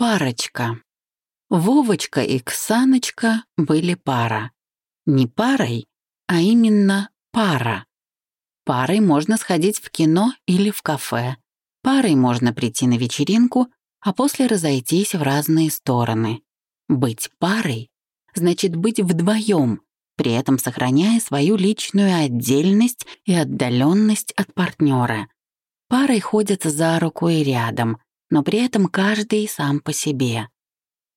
Парочка. Вовочка и Ксаночка были пара. Не парой, а именно пара. Парой можно сходить в кино или в кафе. Парой можно прийти на вечеринку, а после разойтись в разные стороны. Быть парой значит быть вдвоем, при этом сохраняя свою личную отдельность и отдаленность от партнера. Парой ходят за руку и рядом, но при этом каждый сам по себе.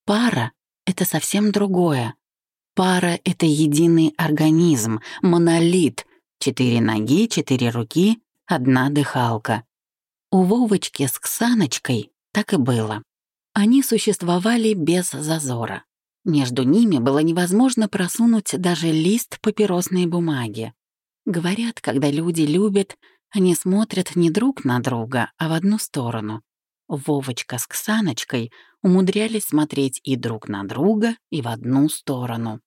Пара — это совсем другое. Пара — это единый организм, монолит, четыре ноги, четыре руки, одна дыхалка. У Вовочки с Ксаночкой так и было. Они существовали без зазора. Между ними было невозможно просунуть даже лист папиросной бумаги. Говорят, когда люди любят, они смотрят не друг на друга, а в одну сторону. Вовочка с Ксаночкой умудрялись смотреть и друг на друга, и в одну сторону.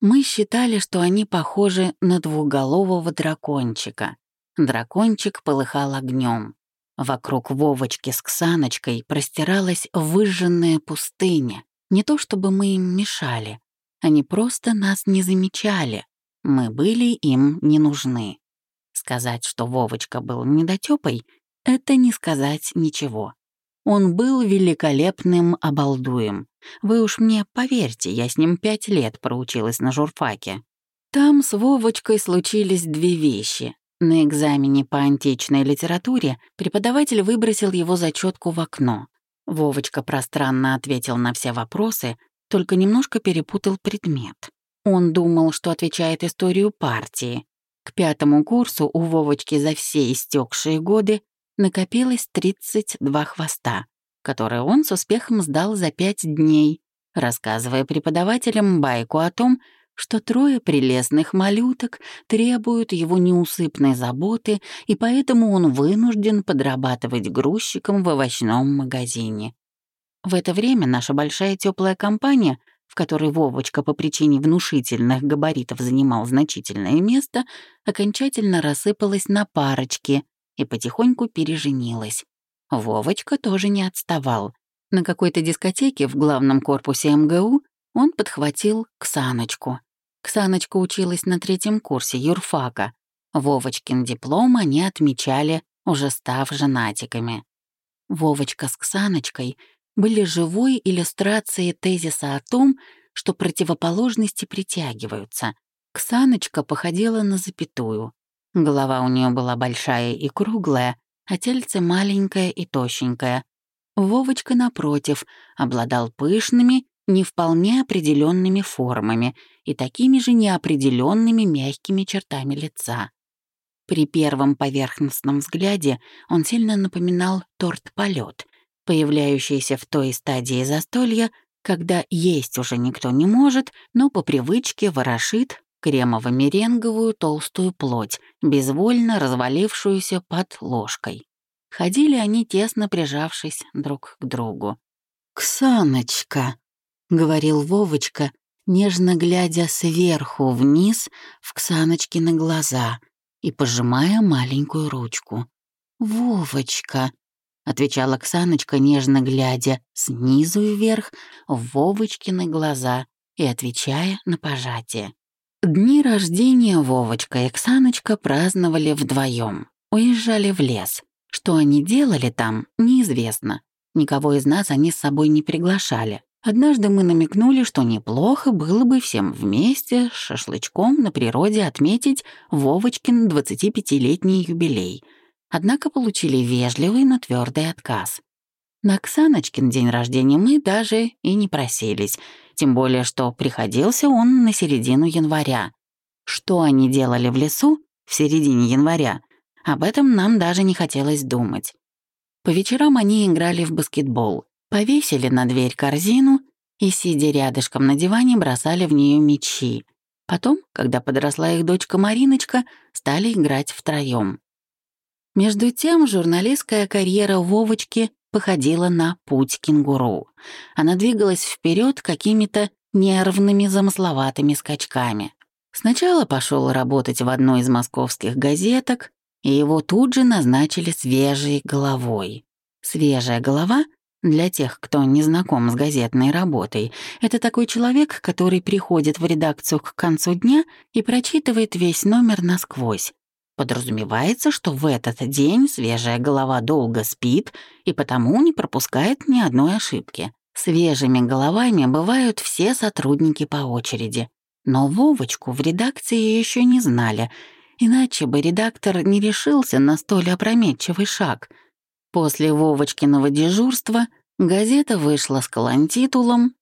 Мы считали, что они похожи на двуголового дракончика. Дракончик полыхал огнем. Вокруг Вовочки с Ксаночкой простиралась выжженная пустыня. Не то чтобы мы им мешали, они просто нас не замечали. Мы были им не нужны. Сказать, что Вовочка был недотёпой, это не сказать ничего. Он был великолепным обалдуем. Вы уж мне поверьте, я с ним пять лет проучилась на журфаке. Там с Вовочкой случились две вещи. На экзамене по античной литературе преподаватель выбросил его зачетку в окно. Вовочка пространно ответил на все вопросы, только немножко перепутал предмет. Он думал, что отвечает историю партии. К пятому курсу у Вовочки за все истекшие годы накопилось 32 хвоста, которые он с успехом сдал за пять дней, рассказывая преподавателям байку о том, что трое прелестных малюток требуют его неусыпной заботы, и поэтому он вынужден подрабатывать грузчиком в овощном магазине. В это время наша большая теплая компания, в которой Вовочка по причине внушительных габаритов занимал значительное место, окончательно рассыпалась на парочки, и потихоньку переженилась. Вовочка тоже не отставал. На какой-то дискотеке в главном корпусе МГУ он подхватил Ксаночку. Ксаночка училась на третьем курсе юрфака. Вовочкин диплом они отмечали, уже став женатиками. Вовочка с Ксаночкой были живой иллюстрацией тезиса о том, что противоположности притягиваются. Ксаночка походила на запятую. Голова у нее была большая и круглая, а тельце маленькое и тощенькое. Вовочка, напротив, обладал пышными, не вполне определенными формами и такими же неопределенными мягкими чертами лица. При первом поверхностном взгляде он сильно напоминал торт-полет, появляющийся в той стадии застолья, когда есть уже никто не может, но по привычке ворошит кремово-меренговую толстую плоть, безвольно развалившуюся под ложкой. Ходили они, тесно прижавшись друг к другу. «Ксаночка», — говорил Вовочка, нежно глядя сверху вниз в Ксаночкины глаза и пожимая маленькую ручку. «Вовочка», — отвечала Ксаночка, нежно глядя снизу вверх в Вовочкины глаза и отвечая на пожатие. Дни рождения Вовочка и Оксаночка праздновали вдвоем. Уезжали в лес. Что они делали там, неизвестно. Никого из нас они с собой не приглашали. Однажды мы намекнули, что неплохо было бы всем вместе с шашлычком на природе отметить Вовочкин 25-летний юбилей. Однако получили вежливый, но твердый отказ. На Оксаночкин день рождения мы даже и не просились — тем более что приходился он на середину января. Что они делали в лесу в середине января, об этом нам даже не хотелось думать. По вечерам они играли в баскетбол, повесили на дверь корзину и, сидя рядышком на диване, бросали в нее мячи. Потом, когда подросла их дочка Мариночка, стали играть втроем. Между тем, журналистская карьера Вовочки походила на путь кенгуру. Она двигалась вперед какими-то нервными замысловатыми скачками. Сначала пошел работать в одной из московских газеток, и его тут же назначили свежей головой. Свежая голова Для тех, кто не знаком с газетной работой, это такой человек, который приходит в редакцию к концу дня и прочитывает весь номер насквозь. Подразумевается, что в этот день свежая голова долго спит и потому не пропускает ни одной ошибки. Свежими головами бывают все сотрудники по очереди. Но Вовочку в редакции еще не знали, иначе бы редактор не решился на столь опрометчивый шаг — После Вовочкиного дежурства газета вышла с колонтитулом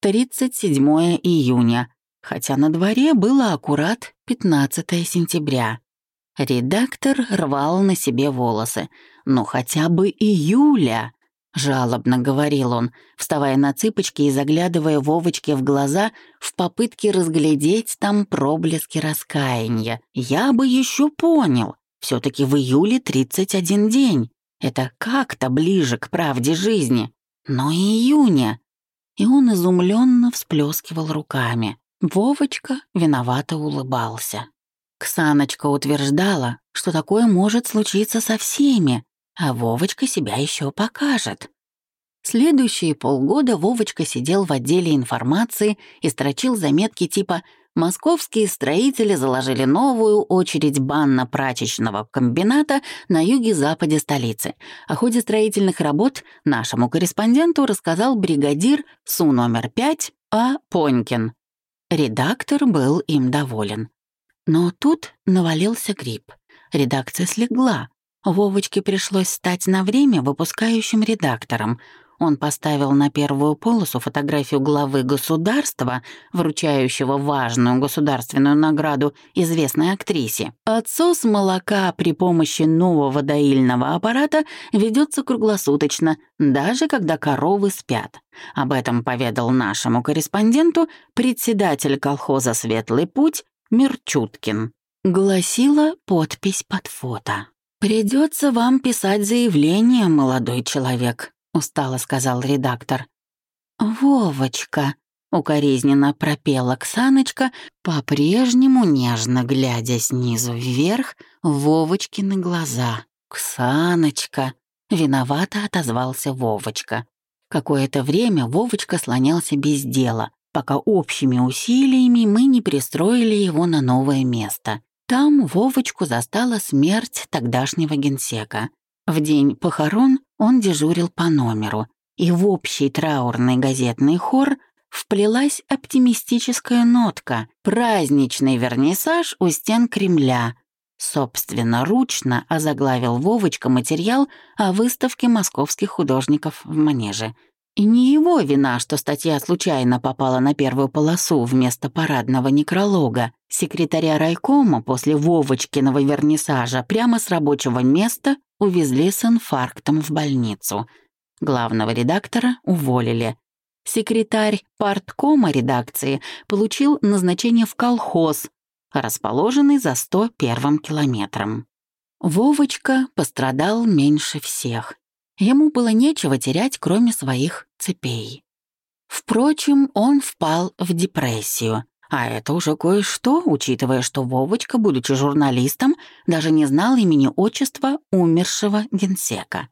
«37 июня», хотя на дворе было аккурат 15 сентября. Редактор рвал на себе волосы. «Ну хотя бы июля!» — жалобно говорил он, вставая на цыпочки и заглядывая Вовочке в глаза в попытке разглядеть там проблески раскаяния. «Я бы еще понял. все таки в июле 31 день. Это как-то ближе к правде жизни. Но июня. И он изумленно всплескивал руками. Вовочка виновато улыбался. Ксаночка утверждала, что такое может случиться со всеми, а Вовочка себя еще покажет. Следующие полгода Вовочка сидел в отделе информации и строчил заметки типа московские строители заложили новую очередь банно-прачечного комбината на юге-западе столицы. О ходе строительных работ нашему корреспонденту рассказал бригадир СУ номер 5 А. Понькин. Редактор был им доволен. Но тут навалился грипп. Редакция слегла. Вовочке пришлось стать на время выпускающим редактором — он поставил на первую полосу фотографию главы государства, вручающего важную государственную награду известной актрисе. Отсос молока при помощи нового доильного аппарата ведется круглосуточно, даже когда коровы спят. Об этом поведал нашему корреспонденту председатель колхоза «Светлый путь» Мирчуткин. Гласила подпись под фото. «Придется вам писать заявление, молодой человек», — устало сказал редактор. «Вовочка», — укоризненно пропела Ксаночка, по-прежнему нежно глядя снизу вверх в Вовочкины глаза. «Ксаночка», — виновато отозвался Вовочка. Какое-то время Вовочка слонялся без дела, пока общими усилиями мы не пристроили его на новое место. Там Вовочку застала смерть тогдашнего генсека. В день похорон он дежурил по номеру, и в общий траурный газетный хор вплелась оптимистическая нотка, праздничный вернисаж у стен Кремля. Собственно, ручно озаглавил Вовочка материал о выставке московских художников в Манеже. И не его вина, что статья случайно попала на первую полосу вместо парадного некролога. Секретаря райкома после Вовочкиного вернисажа прямо с рабочего места увезли с инфарктом в больницу. Главного редактора уволили. Секретарь парткома редакции получил назначение в колхоз, расположенный за 101 километром. Вовочка пострадал меньше всех. Ему было нечего терять, кроме своих цепей. Впрочем, он впал в депрессию. А это уже кое-что, учитывая, что Вовочка, будучи журналистом, даже не знал имени-отчества умершего генсека.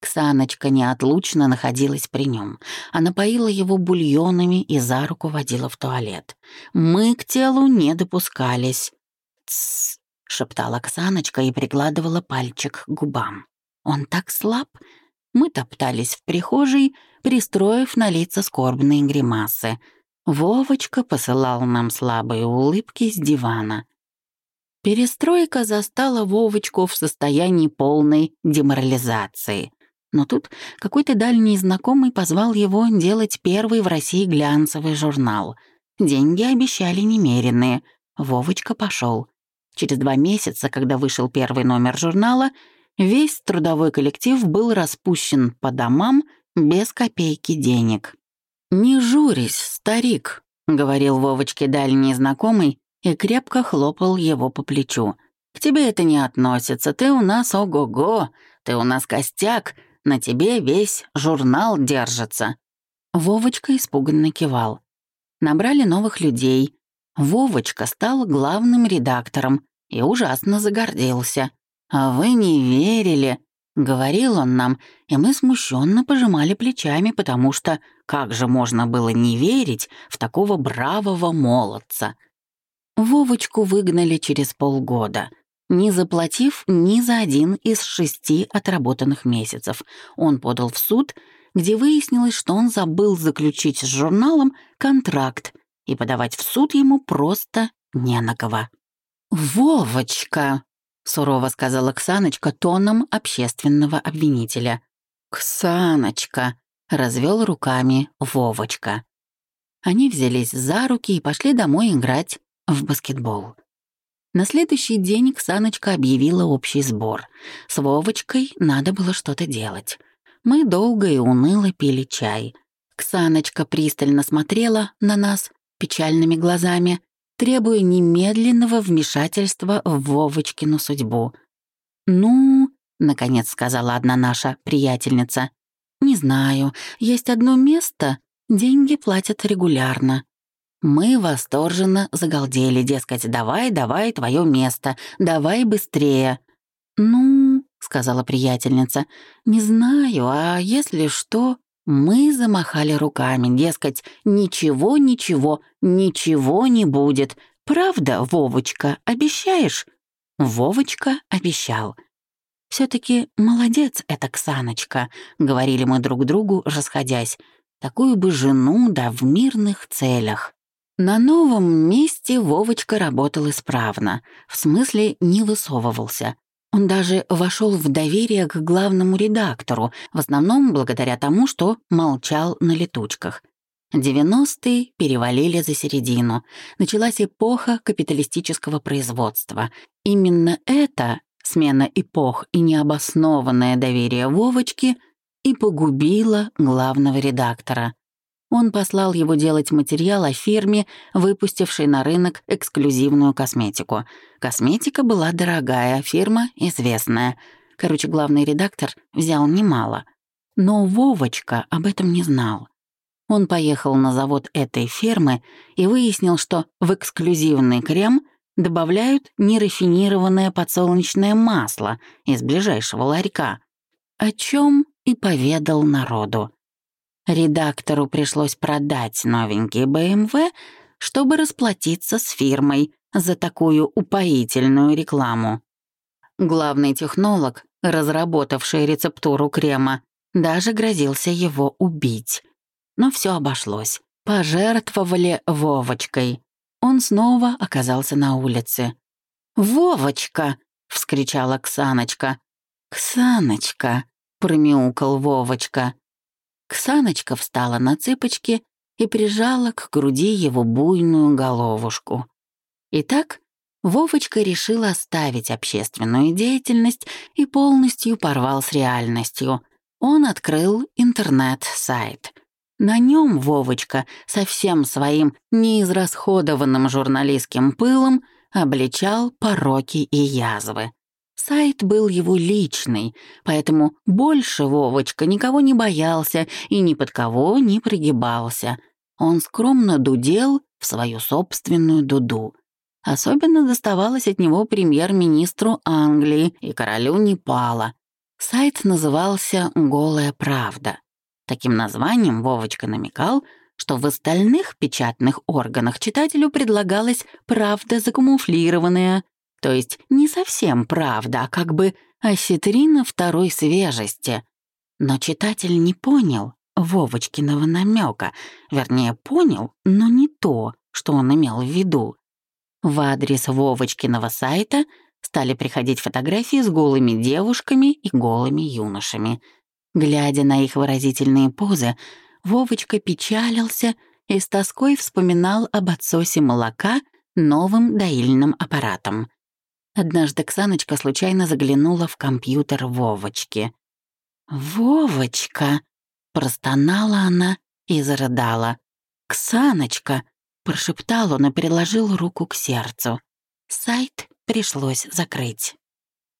Ксаночка неотлучно находилась при нем. Она поила его бульонами и за руку водила в туалет. Мы к телу не допускались. «Тссс», — шептала Ксаночка и прикладывала пальчик к губам. «Он так слаб». Мы топтались в прихожей, пристроив на лица скорбные гримасы — Вовочка посылал нам слабые улыбки с дивана. Перестройка застала Вовочку в состоянии полной деморализации. Но тут какой-то дальний знакомый позвал его делать первый в России глянцевый журнал. Деньги обещали немеренные. Вовочка пошел. Через два месяца, когда вышел первый номер журнала, весь трудовой коллектив был распущен по домам без копейки денег. «Не журись, старик», — говорил Вовочке дальний знакомый и крепко хлопал его по плечу. «К тебе это не относится, ты у нас ого-го, ты у нас костяк, на тебе весь журнал держится». Вовочка испуганно кивал. Набрали новых людей. Вовочка стал главным редактором и ужасно загордился. «А вы не верили», Говорил он нам, и мы смущенно пожимали плечами, потому что как же можно было не верить в такого бравого молодца? Вовочку выгнали через полгода, не заплатив ни за один из шести отработанных месяцев. Он подал в суд, где выяснилось, что он забыл заключить с журналом контракт, и подавать в суд ему просто не на кого. «Вовочка!» Сурово сказала Ксаночка тоном общественного обвинителя. «Ксаночка!» — развел руками Вовочка. Они взялись за руки и пошли домой играть в баскетбол. На следующий день Ксаночка объявила общий сбор. С Вовочкой надо было что-то делать. Мы долго и уныло пили чай. Ксаночка пристально смотрела на нас печальными глазами, требуя немедленного вмешательства в Вовочкину судьбу. «Ну», — наконец сказала одна наша приятельница, «не знаю, есть одно место, деньги платят регулярно». Мы восторженно загалдели, дескать, «давай, давай, твое место, давай быстрее». «Ну», — сказала приятельница, «не знаю, а если что...» Мы замахали руками, дескать, ничего, ничего, ничего не будет. Правда, Вовочка, обещаешь? Вовочка обещал. все таки молодец эта Ксаночка», — говорили мы друг другу, расходясь. «Такую бы жену, да в мирных целях». На новом месте Вовочка работал исправно, в смысле не высовывался. Он даже вошел в доверие к главному редактору, в основном благодаря тому, что молчал на летучках. 90-е перевалили за середину. Началась эпоха капиталистического производства. Именно это, смена эпох и необоснованное доверие Вовочки, и погубило главного редактора. Он послал его делать материал о фирме, выпустившей на рынок эксклюзивную косметику. Косметика была дорогая, фирма известная. Короче, главный редактор взял немало. Но Вовочка об этом не знал. Он поехал на завод этой фирмы и выяснил, что в эксклюзивный крем добавляют нерафинированное подсолнечное масло из ближайшего ларька, о чем и поведал народу. Редактору пришлось продать новенький БМВ, чтобы расплатиться с фирмой за такую упоительную рекламу. Главный технолог, разработавший рецептуру крема, даже грозился его убить. Но все обошлось. Пожертвовали Вовочкой. Он снова оказался на улице. «Вовочка!» — вскричала Ксаночка. «Ксаночка!» — промяукал Вовочка. Ксаночка встала на цыпочки и прижала к груди его буйную головушку. Итак, Вовочка решил оставить общественную деятельность и полностью порвал с реальностью. Он открыл интернет-сайт. На нем Вовочка со всем своим неизрасходованным журналистским пылом обличал пороки и язвы. Сайт был его личный, поэтому больше Вовочка никого не боялся и ни под кого не пригибался. Он скромно дудел в свою собственную дуду. Особенно доставалось от него премьер-министру Англии и королю Непала. Сайт назывался «Голая правда». Таким названием Вовочка намекал, что в остальных печатных органах читателю предлагалась правда закамуфлированная, то есть не совсем правда, а как бы осетрина второй свежести. Но читатель не понял Вовочкиного намека, вернее, понял, но не то, что он имел в виду. В адрес Вовочкиного сайта стали приходить фотографии с голыми девушками и голыми юношами. Глядя на их выразительные позы, Вовочка печалился и с тоской вспоминал об отсосе молока новым доильным аппаратом. Однажды Ксаночка случайно заглянула в компьютер Вовочки. «Вовочка!» — простонала она и зарыдала. «Ксаночка!» — прошептал он и приложил руку к сердцу. Сайт пришлось закрыть.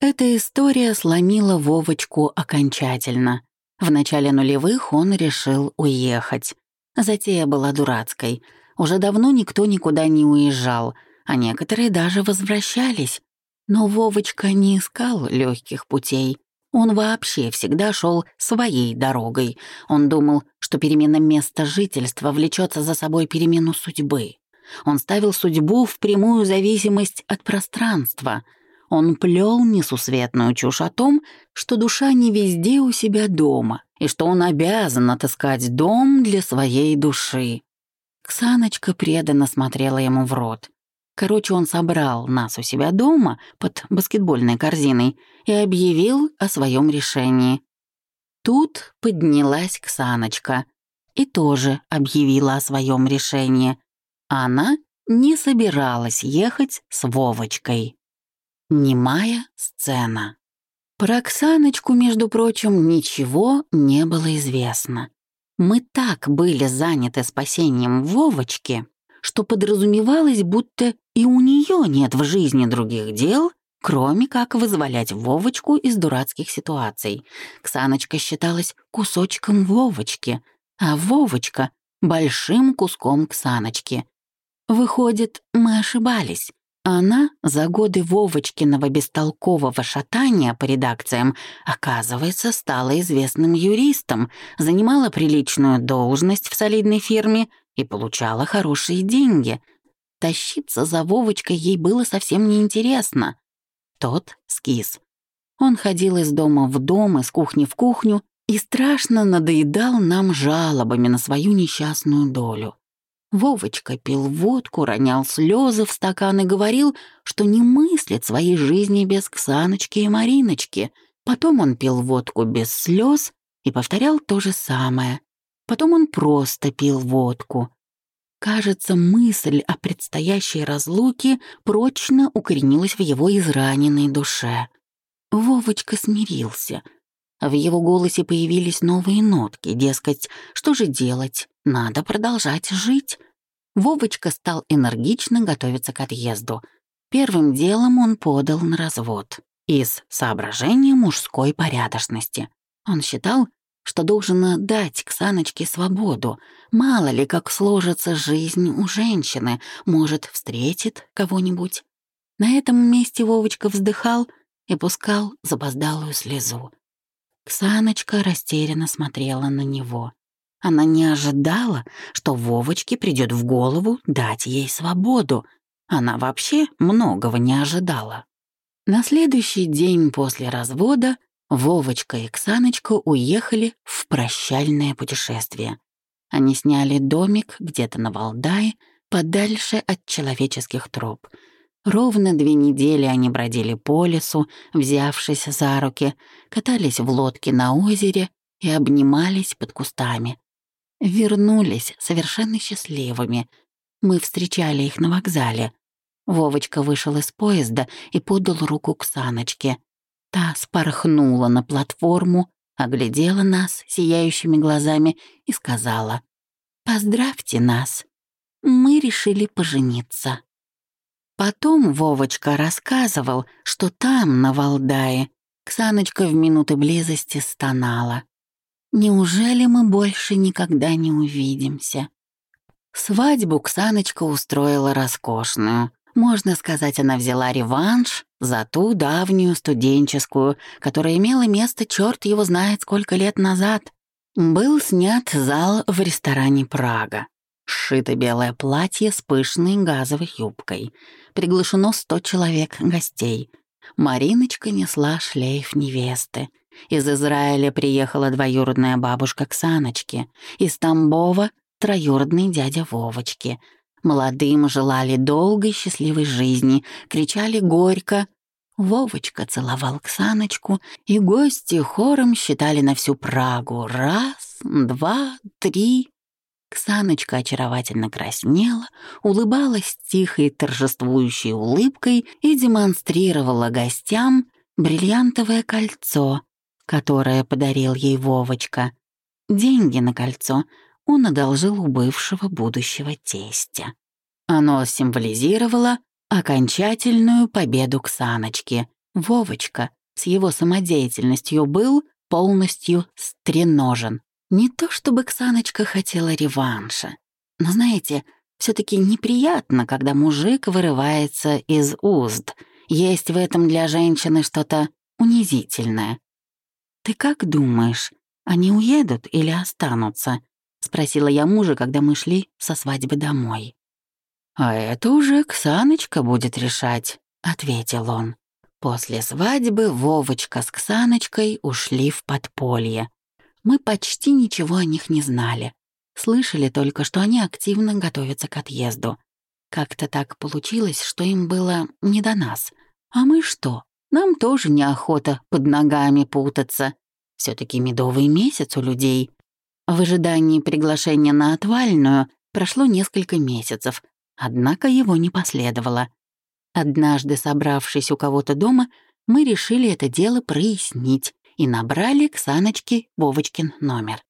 Эта история сломила Вовочку окончательно. В начале нулевых он решил уехать. Затея была дурацкой. Уже давно никто никуда не уезжал, а некоторые даже возвращались. Но Вовочка не искал легких путей. Он вообще всегда шел своей дорогой. Он думал, что перемена места жительства влечется за собой перемену судьбы. Он ставил судьбу в прямую зависимость от пространства. Он плел несусветную чушь о том, что душа не везде у себя дома, и что он обязан отыскать дом для своей души. Ксаночка преданно смотрела ему в рот. Короче, он собрал нас у себя дома под баскетбольной корзиной и объявил о своем решении. Тут поднялась Ксаночка и тоже объявила о своем решении. Она не собиралась ехать с Вовочкой. Немая сцена. Про Оксаночку, между прочим, ничего не было известно. Мы так были заняты спасением Вовочки, что подразумевалось, будто и у нее нет в жизни других дел, кроме как вызволять Вовочку из дурацких ситуаций. Ксаночка считалась кусочком Вовочки, а Вовочка — большим куском Ксаночки. Выходит, мы ошибались. Она за годы Вовочкиного бестолкового шатания по редакциям, оказывается, стала известным юристом, занимала приличную должность в солидной фирме и получала хорошие деньги. Тащиться за Вовочкой ей было совсем неинтересно. Тот скис. Он ходил из дома в дом, из кухни в кухню и страшно надоедал нам жалобами на свою несчастную долю. Вовочка пил водку, ронял слезы в стакан и говорил, что не мыслит своей жизни без Ксаночки и Мариночки. Потом он пил водку без слез и повторял то же самое. Потом он просто пил водку. Кажется, мысль о предстоящей разлуке прочно укоренилась в его израненной душе. Вовочка смирился. В его голосе появились новые нотки, дескать, что же делать, надо продолжать жить. Вовочка стал энергично готовиться к отъезду. Первым делом он подал на развод. Из соображения мужской порядочности. Он считал, что должен дать Ксаночке свободу. Мало ли, как сложится жизнь у женщины, может, встретит кого-нибудь. На этом месте Вовочка вздыхал и пускал запоздалую слезу. Ксаночка растерянно смотрела на него. Она не ожидала, что Вовочке придет в голову дать ей свободу. Она вообще многого не ожидала. На следующий день после развода Вовочка и Ксаночка уехали в прощальное путешествие. Они сняли домик где-то на Валдае, подальше от человеческих троп. Ровно две недели они бродили по лесу, взявшись за руки, катались в лодке на озере и обнимались под кустами. Вернулись совершенно счастливыми. Мы встречали их на вокзале. Вовочка вышел из поезда и подал руку к Саночке. Та спорхнула на платформу, оглядела нас сияющими глазами и сказала «Поздравьте нас, мы решили пожениться». Потом Вовочка рассказывал, что там, на Валдае, Ксаночка в минуты близости стонала. «Неужели мы больше никогда не увидимся?» Свадьбу Ксаночка устроила роскошную. Можно сказать, она взяла реванш за ту давнюю студенческую, которая имела место черт его знает сколько лет назад. Был снят зал в ресторане «Прага». Сшито белое платье с пышной газовой юбкой. Приглашено сто человек гостей. Мариночка несла шлейф невесты. Из Израиля приехала двоюродная бабушка Ксаночки. Из Тамбова — троюродный дядя Вовочки — Молодым желали долгой счастливой жизни, кричали горько. Вовочка целовал Ксаночку, и гости хором считали на всю Прагу. Раз, два, три. Ксаночка очаровательно краснела, улыбалась тихой торжествующей улыбкой и демонстрировала гостям бриллиантовое кольцо, которое подарил ей Вовочка. Деньги на кольцо он одолжил у бывшего будущего тестя. Оно символизировало окончательную победу Ксаночки. Вовочка с его самодеятельностью был полностью стреножен. Не то чтобы Ксаночка хотела реванша, но, знаете, все таки неприятно, когда мужик вырывается из уст. Есть в этом для женщины что-то унизительное. ты как думаешь, они уедут или останутся?» — спросила я мужа, когда мы шли со свадьбы домой. «А это уже Ксаночка будет решать», — ответил он. После свадьбы Вовочка с Ксаночкой ушли в подполье. Мы почти ничего о них не знали. Слышали только, что они активно готовятся к отъезду. Как-то так получилось, что им было не до нас. А мы что? Нам тоже неохота под ногами путаться. все таки медовый месяц у людей. В ожидании приглашения на отвальную прошло несколько месяцев, однако его не последовало. Однажды, собравшись у кого-то дома, мы решили это дело прояснить и набрали к Саночке Вовочкин номер.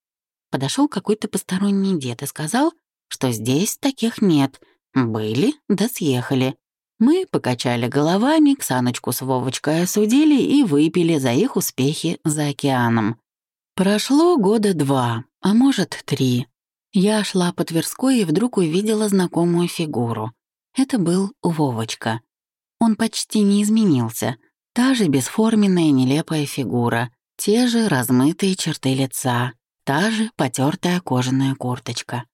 Подошел какой-то посторонний дед и сказал, что здесь таких нет. Были, да съехали. Мы покачали головами, Ксаночку с Вовочкой осудили и выпили за их успехи за океаном. Прошло года два, а может, три. Я шла по Тверской и вдруг увидела знакомую фигуру. Это был Вовочка. Он почти не изменился. Та же бесформенная нелепая фигура, те же размытые черты лица, та же потертая кожаная курточка.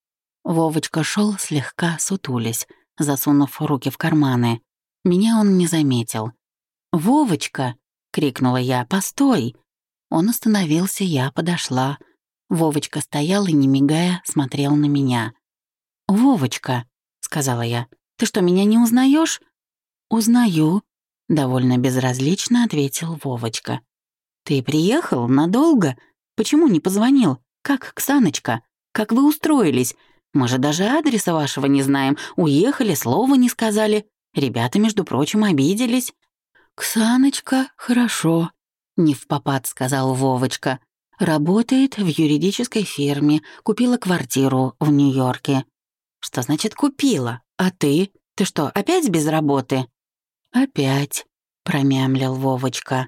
Вовочка шел слегка сутулясь, засунув руки в карманы. Меня он не заметил. «Вовочка!» — крикнула я. «Постой!» Он остановился, я подошла. Вовочка стоял и, не мигая, смотрел на меня. «Вовочка!» — сказала я. «Ты что, меня не узнаешь? «Узнаю», — довольно безразлично ответил Вовочка. «Ты приехал надолго? Почему не позвонил? Как Ксаночка? Как вы устроились? Мы же даже адреса вашего не знаем. Уехали, слова не сказали. Ребята, между прочим, обиделись». «Ксаночка, хорошо», — не в попад сказал Вовочка. «Работает в юридической фирме, купила квартиру в Нью-Йорке». «Что значит купила? А ты? Ты что, опять без работы?» «Опять», — промямлил Вовочка.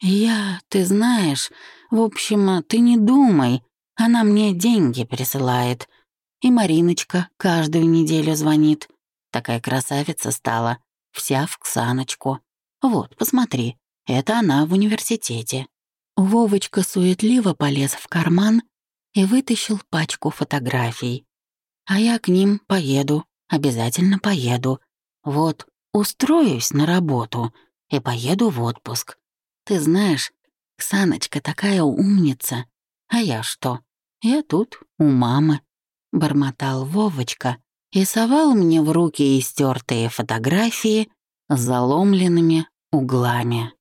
«Я, ты знаешь, в общем, ты не думай, она мне деньги присылает. И Мариночка каждую неделю звонит. Такая красавица стала, вся в Ксаночку. Вот, посмотри, это она в университете». Вовочка суетливо полез в карман и вытащил пачку фотографий. «А я к ним поеду, обязательно поеду. Вот, Устроюсь на работу и поеду в отпуск. Ты знаешь, Ксаночка такая умница. А я что? Я тут, у мамы. Бормотал Вовочка и совал мне в руки истертые фотографии с заломленными углами.